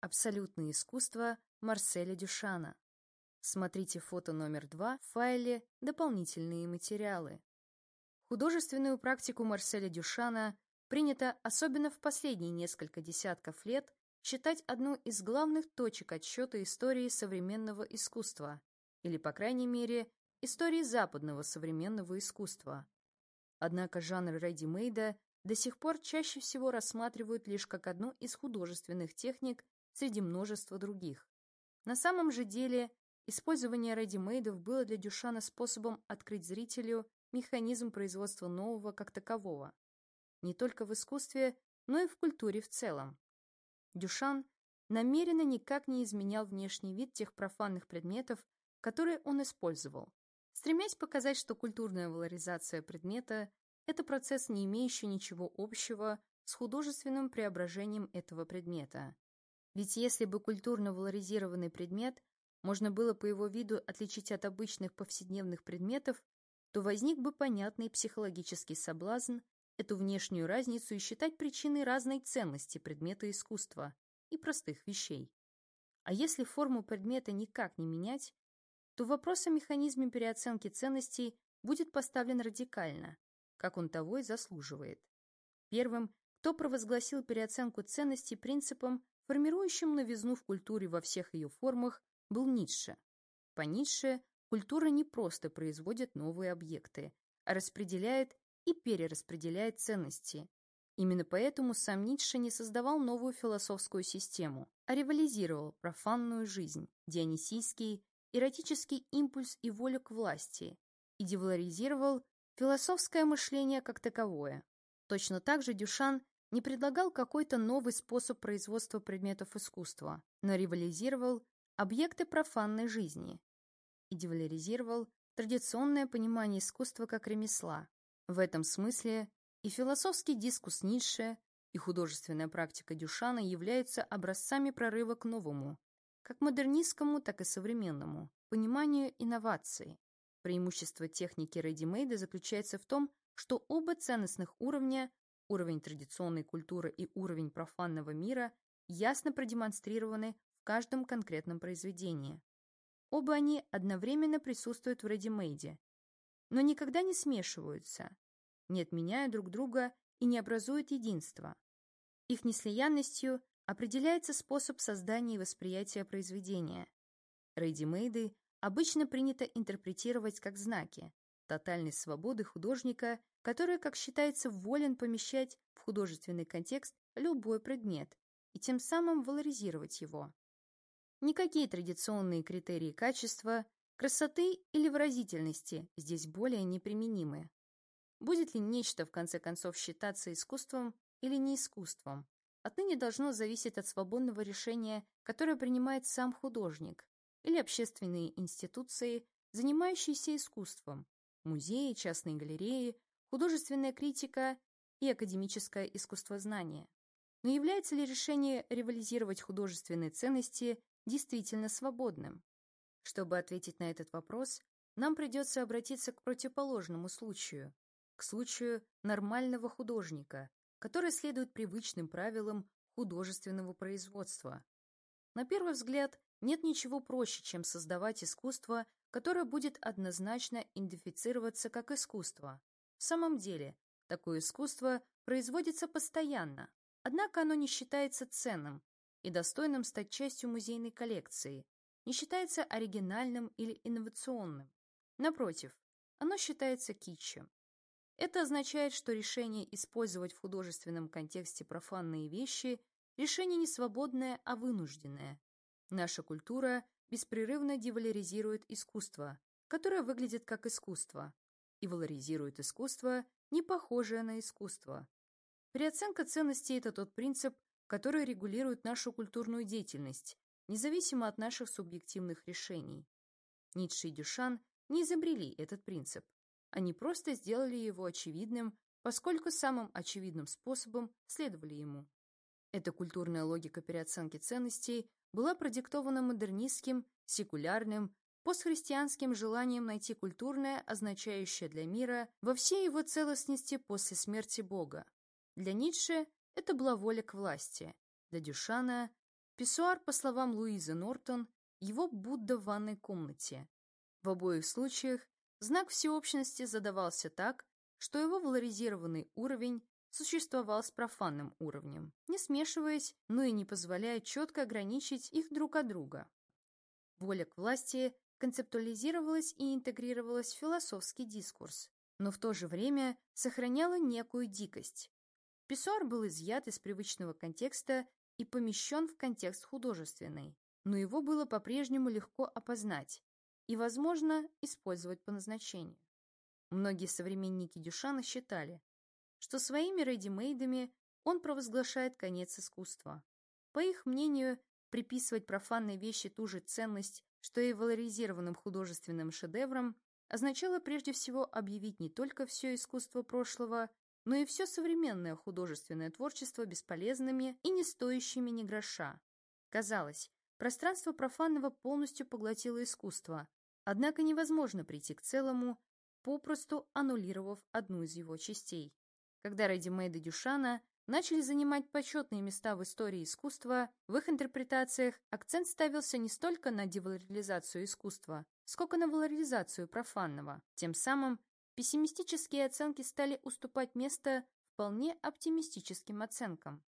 Абсолютное искусство Марселя Дюшана. Смотрите фото номер два в файле «Дополнительные материалы». Художественную практику Марселя Дюшана принято, особенно в последние несколько десятков лет, считать одну из главных точек отсчета истории современного искусства, или, по крайней мере, истории западного современного искусства. Однако жанр редимейда до сих пор чаще всего рассматривают лишь как одну из художественных техник среди множества других. На самом же деле, использование редимейдов было для Дюшана способом открыть зрителю механизм производства нового как такового. Не только в искусстве, но и в культуре в целом. Дюшан намеренно никак не изменял внешний вид тех профанных предметов, которые он использовал, стремясь показать, что культурная валоризация предмета – это процесс, не имеющий ничего общего с художественным преображением этого предмета. Ведь если бы культурно валоризированный предмет можно было по его виду отличить от обычных повседневных предметов, то возник бы понятный психологический соблазн эту внешнюю разницу и считать причиной разной ценности предмета искусства и простых вещей. А если форму предмета никак не менять, то вопрос о механизме переоценки ценностей будет поставлен радикально, как он того и заслуживает. Первым, кто провозгласил переоценку ценностей принципом, формирующим новизну в культуре во всех ее формах, был Ницше. По Ницше культура не просто производит новые объекты, а распределяет и перераспределяет ценности. Именно поэтому сам Ницше не создавал новую философскую систему, а революзировал профанную жизнь, дионисийский, эротический импульс и волю к власти, и девалоризировал философское мышление как таковое. Точно так же Дюшан не предлагал какой-то новый способ производства предметов искусства, но революзировал объекты профанной жизни и девалоризировал традиционное понимание искусства как ремесла, в этом смысле и философский дискус Ницше, и художественная практика Дюшана являются образцами прорыва к новому, как модернистскому, так и современному, пониманию инноваций. Преимущество техники редимейда заключается в том, что оба ценностных уровня, уровень традиционной культуры и уровень профанного мира, ясно продемонстрированы в каждом конкретном произведении. Оба они одновременно присутствуют в редимейде, но никогда не смешиваются, не отменяя друг друга и не образуют единства. Их неслиянностью определяется способ создания и восприятия произведения. Рейдимейды обычно принято интерпретировать как знаки тотальной свободы художника, который, как считается, волен помещать в художественный контекст любой предмет и тем самым валоризировать его. Никакие традиционные критерии качества Красоты или выразительности здесь более неприменимы. Будет ли нечто, в конце концов, считаться искусством или не искусством, отныне должно зависеть от свободного решения, которое принимает сам художник, или общественные институции, занимающиеся искусством, музеи, частные галереи, художественная критика и академическое искусствознание. Но является ли решение революзировать художественные ценности действительно свободным? Чтобы ответить на этот вопрос, нам придется обратиться к противоположному случаю, к случаю нормального художника, который следует привычным правилам художественного производства. На первый взгляд, нет ничего проще, чем создавать искусство, которое будет однозначно идентифицироваться как искусство. В самом деле, такое искусство производится постоянно, однако оно не считается ценным и достойным стать частью музейной коллекции, не считается оригинальным или инновационным. Напротив, оно считается китчем. Это означает, что решение использовать в художественном контексте профанные вещи – решение не свободное, а вынужденное. Наша культура беспрерывно девалоризирует искусство, которое выглядит как искусство, и валоризирует искусство, не похожее на искусство. Переоценка ценностей – это тот принцип, который регулирует нашу культурную деятельность независимо от наших субъективных решений. Ницше и Дюшан не изобрели этот принцип. Они просто сделали его очевидным, поскольку самым очевидным способом следовали ему. Эта культурная логика переоценки ценностей была продиктована модернистским, секулярным, постхристианским желанием найти культурное, означающее для мира, во всей его целостности после смерти Бога. Для Ницше это была воля к власти, для Дюшана Писсуар, по словам Луизы Нортон, его Будда в ванной комнате. В обоих случаях знак всеобщности задавался так, что его валоризированный уровень существовал с профанным уровнем, не смешиваясь, но и не позволяя четко ограничить их друг от друга. Воля к власти концептуализировалась и интегрировалась в философский дискурс, но в то же время сохраняла некую дикость. Писсуар был изъят из привычного контекста и помещен в контекст художественный, но его было по-прежнему легко опознать и, возможно, использовать по назначению. Многие современники Дюшана считали, что своими редимейдами он провозглашает конец искусства. По их мнению, приписывать профанной вещи ту же ценность, что и валоризированным художественным шедеврам, означало прежде всего объявить не только все искусство прошлого, но и все современное художественное творчество бесполезными и не стоящими ни гроша. Казалось, пространство профанного полностью поглотило искусство, однако невозможно прийти к целому, попросту аннулировав одну из его частей. Когда редимейды Дюшана начали занимать почетные места в истории искусства, в их интерпретациях акцент ставился не столько на девалоризацию искусства, сколько на валоризацию профанного. Тем самым пессимистические оценки стали уступать место вполне оптимистическим оценкам.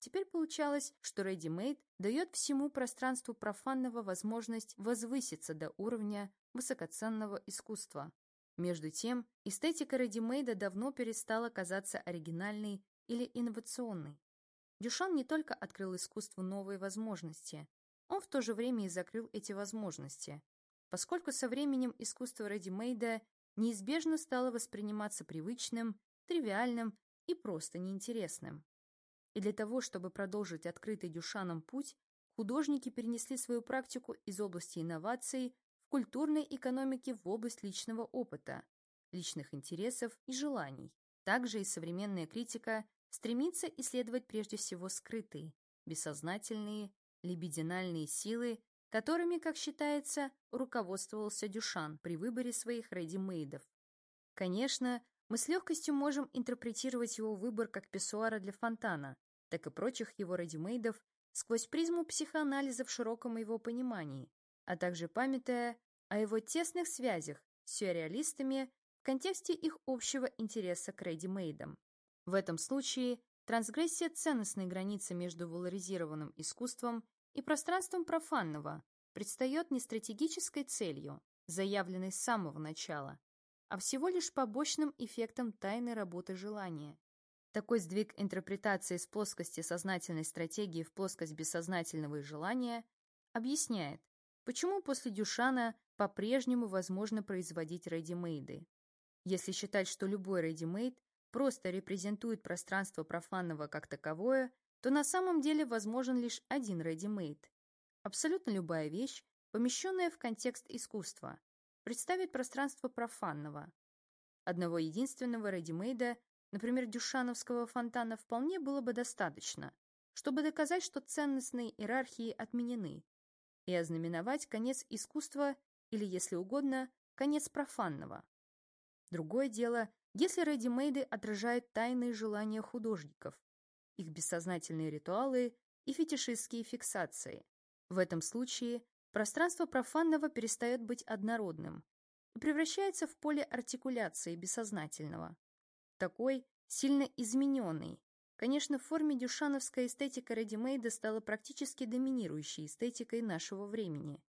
Теперь получалось, что Ready Made дает всему пространству профанного возможность возвыситься до уровня высокоценного искусства. Между тем, эстетика редимейда давно перестала казаться оригинальной или инновационной. Дюшан не только открыл искусству новые возможности, он в то же время и закрыл эти возможности, поскольку со временем искусство редимейда неизбежно стало восприниматься привычным, тривиальным и просто неинтересным. И для того, чтобы продолжить открытый Дюшаном путь, художники перенесли свою практику из области инноваций культурной экономики в область личного опыта, личных интересов и желаний. Также и современная критика стремится исследовать прежде всего скрытые, бессознательные, либидинальные силы, которыми, как считается, руководствовался Дюшан при выборе своих редимейдов. Конечно, мы с легкостью можем интерпретировать его выбор как писсуара для фонтана, так и прочих его редимейдов сквозь призму психоанализа в широком его понимании, а также памятая о его тесных связях с сюрреалистами в контексте их общего интереса к редимейдам. В этом случае трансгрессия ценностной границы между валоризированным искусством и пространством профанного предстает не стратегической целью, заявленной с самого начала, а всего лишь побочным эффектом тайной работы желания. Такой сдвиг интерпретации с плоскости сознательной стратегии в плоскость бессознательного и желания объясняет, Почему после Дюшана по-прежнему возможно производить редимейды? Если считать, что любой редимейд просто репрезентует пространство профанного как таковое, то на самом деле возможен лишь один редимейд. Абсолютно любая вещь, помещенная в контекст искусства, представит пространство профанного. Одного единственного редимейда, например, дюшановского фонтана, вполне было бы достаточно, чтобы доказать, что ценностные иерархии отменены, и ознаменовать конец искусства или, если угодно, конец профанного. Другое дело, если редимейды отражают тайные желания художников, их бессознательные ритуалы и фетишистские фиксации. В этом случае пространство профанного перестает быть однородным и превращается в поле артикуляции бессознательного. Такой, сильно измененный, Конечно, в форме дюшановская эстетика редимейда стала практически доминирующей эстетикой нашего времени.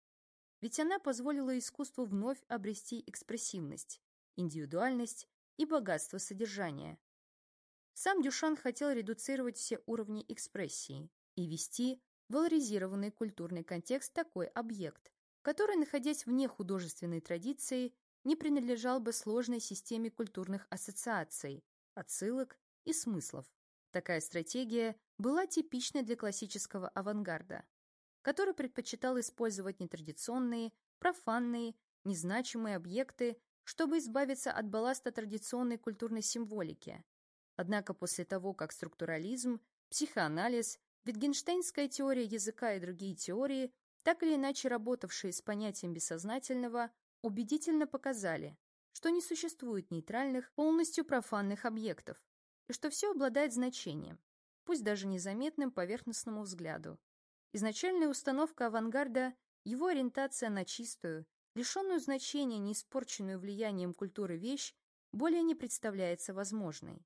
Ведь она позволила искусству вновь обрести экспрессивность, индивидуальность и богатство содержания. Сам Дюшан хотел редуцировать все уровни экспрессии и вести валоризированный культурный контекст такой объект, который, находясь вне художественной традиции, не принадлежал бы сложной системе культурных ассоциаций, отсылок и смыслов. Такая стратегия была типичной для классического авангарда, который предпочитал использовать нетрадиционные, профанные, незначимые объекты, чтобы избавиться от балласта традиционной культурной символики. Однако после того, как структурализм, психоанализ, Wittgensteinская теория языка и другие теории, так или иначе работавшие с понятием бессознательного, убедительно показали, что не существует нейтральных, полностью профанных объектов, и что все обладает значением, пусть даже незаметным поверхностному взгляду. Изначальная установка авангарда, его ориентация на чистую, лишенную значения, не испорченную влиянием культуры вещь, более не представляется возможной.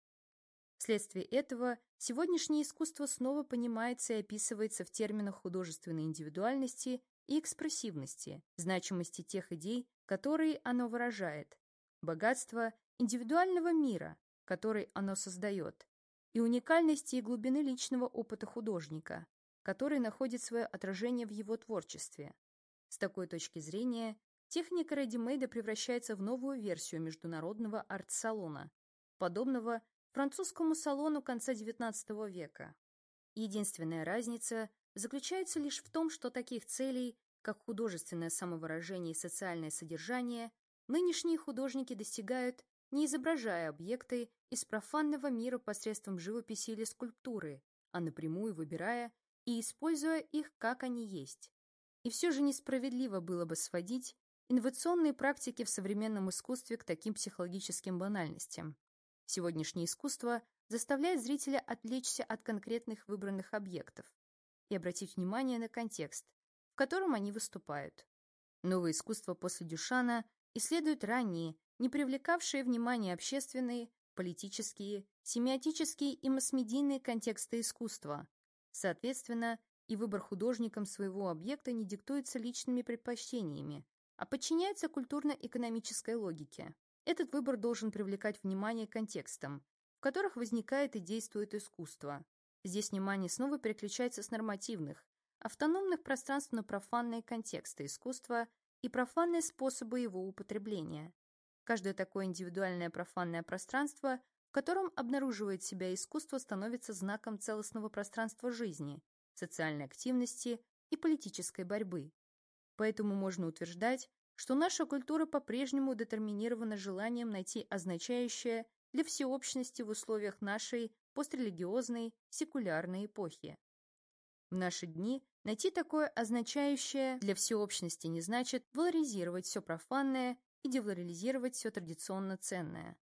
Вследствие этого сегодняшнее искусство снова понимается и описывается в терминах художественной индивидуальности и экспрессивности, значимости тех идей, которые оно выражает, богатства индивидуального мира, который оно создает, и уникальности и глубины личного опыта художника, который находит свое отражение в его творчестве. С такой точки зрения, техника редимейда превращается в новую версию международного арт-салона, подобного французскому салону конца XIX века. Единственная разница заключается лишь в том, что таких целей, как художественное самовыражение и социальное содержание, нынешние художники достигают, не изображая объекты из профанного мира посредством живописи или скульптуры, а напрямую выбирая и используя их, как они есть. И все же несправедливо было бы сводить инновационные практики в современном искусстве к таким психологическим банальностям. Сегодняшнее искусство заставляет зрителя отвлечься от конкретных выбранных объектов и обратить внимание на контекст, в котором они выступают. Новое искусство после Дюшана исследует ранние, не привлекавшие внимание общественные, политические, семиотические и массмедийные контексты искусства. Соответственно, и выбор художником своего объекта не диктуется личными предпочтениями, а подчиняется культурно-экономической логике. Этот выбор должен привлекать внимание контекстам, в которых возникает и действует искусство. Здесь внимание снова переключается с нормативных, автономных пространств на профанные контексты искусства и профанные способы его употребления. Каждое такое индивидуальное профанное пространство, в котором обнаруживает себя искусство, становится знаком целостного пространства жизни, социальной активности и политической борьбы. Поэтому можно утверждать, что наша культура по-прежнему детерминирована желанием найти означающее для всеобщности в условиях нашей пострелигиозной, секулярной эпохи. В наши дни найти такое означающее для всеобщности не значит валоризировать все профанное и девалоризировать все традиционно ценное.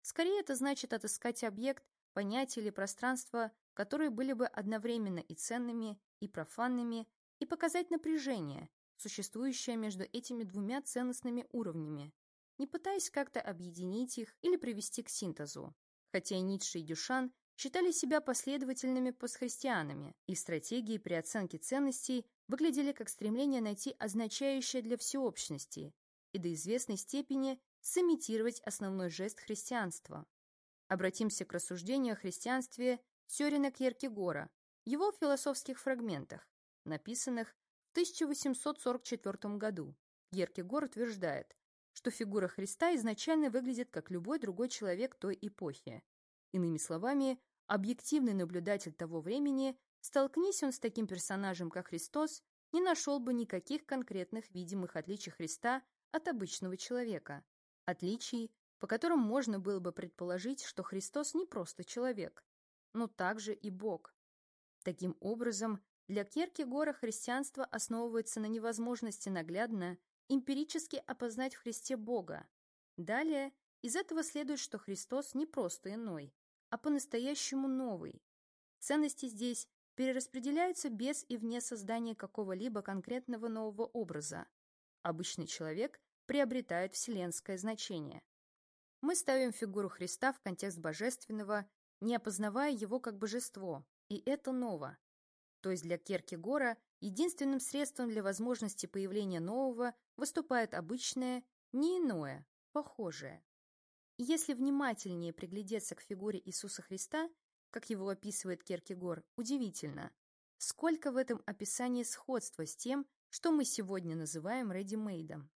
Скорее, это значит отыскать объект, понятие или пространство, которые были бы одновременно и ценными, и профанными, и показать напряжение, существующее между этими двумя ценностными уровнями, не пытаясь как-то объединить их или привести к синтезу. Хотя Ницше и Дюшан считали себя последовательными постхристианами, их стратегии при оценке ценностей выглядели как стремление найти означающее для всеобщности и до известной степени сымитировать основной жест христианства. Обратимся к рассуждению о христианстве Сёрина Кьеркегора, его философских фрагментах, написанных 1844 году Геркегор утверждает, что фигура Христа изначально выглядит как любой другой человек той эпохи. Иными словами, объективный наблюдатель того времени, столкнись он с таким персонажем, как Христос, не нашел бы никаких конкретных видимых отличий Христа от обычного человека. Отличий, по которым можно было бы предположить, что Христос не просто человек, но также и Бог. Таким образом, для Кierкегора христианство основывается на невозможности наглядно, эмпирически опознать в Христе Бога. Далее, из этого следует, что Христос не просто иной, а по-настоящему новый. Ценности здесь перераспределяются без и вне создания какого-либо конкретного нового образа. Обычный человек приобретает вселенское значение. Мы ставим фигуру Христа в контекст божественного, не опознавая его как божество, и это ново. То есть для Керкегора единственным средством для возможности появления нового выступает обычное, не иное, похожее. Если внимательнее приглядеться к фигуре Иисуса Христа, как его описывает Керкегор, удивительно, сколько в этом описании сходства с тем, что мы сегодня называем редимейдом.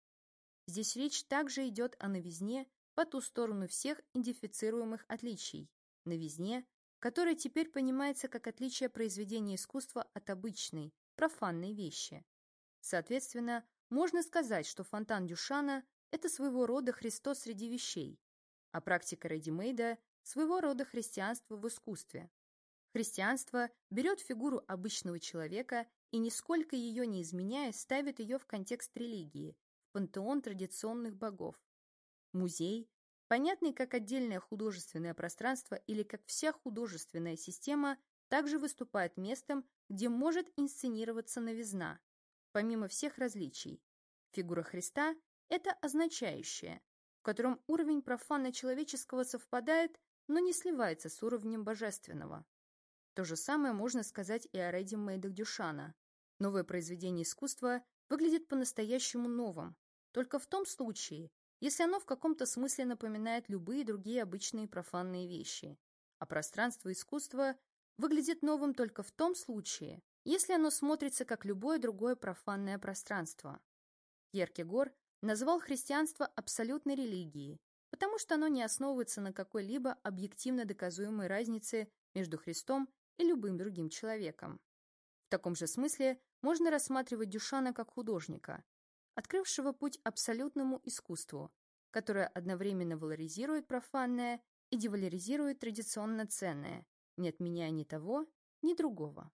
Здесь речь также идет о новизне по ту сторону всех идентифицируемых отличий, новизне, которое теперь понимается как отличие произведения искусства от обычной, профанной вещи. Соответственно, можно сказать, что фонтан Дюшана – это своего рода Христос среди вещей, а практика редимейда – своего рода христианство в искусстве. Христианство берет фигуру обычного человека и, нисколько ее не изменяя, ставит ее в контекст религии, в пантеон традиционных богов. Музей понятный как отдельное художественное пространство или как вся художественная система, также выступает местом, где может инсценироваться новизна, помимо всех различий. Фигура Христа – это означающее, в котором уровень профанно-человеческого совпадает, но не сливается с уровнем божественного. То же самое можно сказать и о Рэдди Мейдах Дюшана. Новое произведение искусства выглядит по-настоящему новым, только в том случае, если оно в каком-то смысле напоминает любые другие обычные профанные вещи. А пространство искусства выглядит новым только в том случае, если оно смотрится как любое другое профанное пространство. Кьеркегор назвал христианство абсолютной религией, потому что оно не основывается на какой-либо объективно доказуемой разнице между Христом и любым другим человеком. В таком же смысле можно рассматривать Дюшана как художника, открывшего путь абсолютному искусству, которое одновременно валоризирует профанное и девалоризирует традиционно ценное, не отменяя ни того, ни другого.